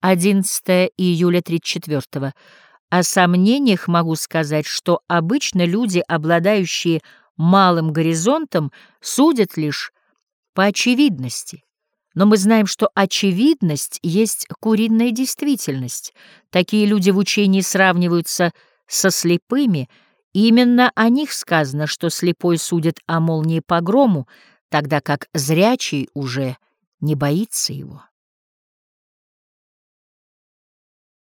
11 июля 34 -го. О сомнениях могу сказать, что обычно люди, обладающие малым горизонтом, судят лишь по очевидности. Но мы знаем, что очевидность есть куриная действительность. Такие люди в учении сравниваются со слепыми. Именно о них сказано, что слепой судит о молнии погрому, тогда как зрячий уже не боится его.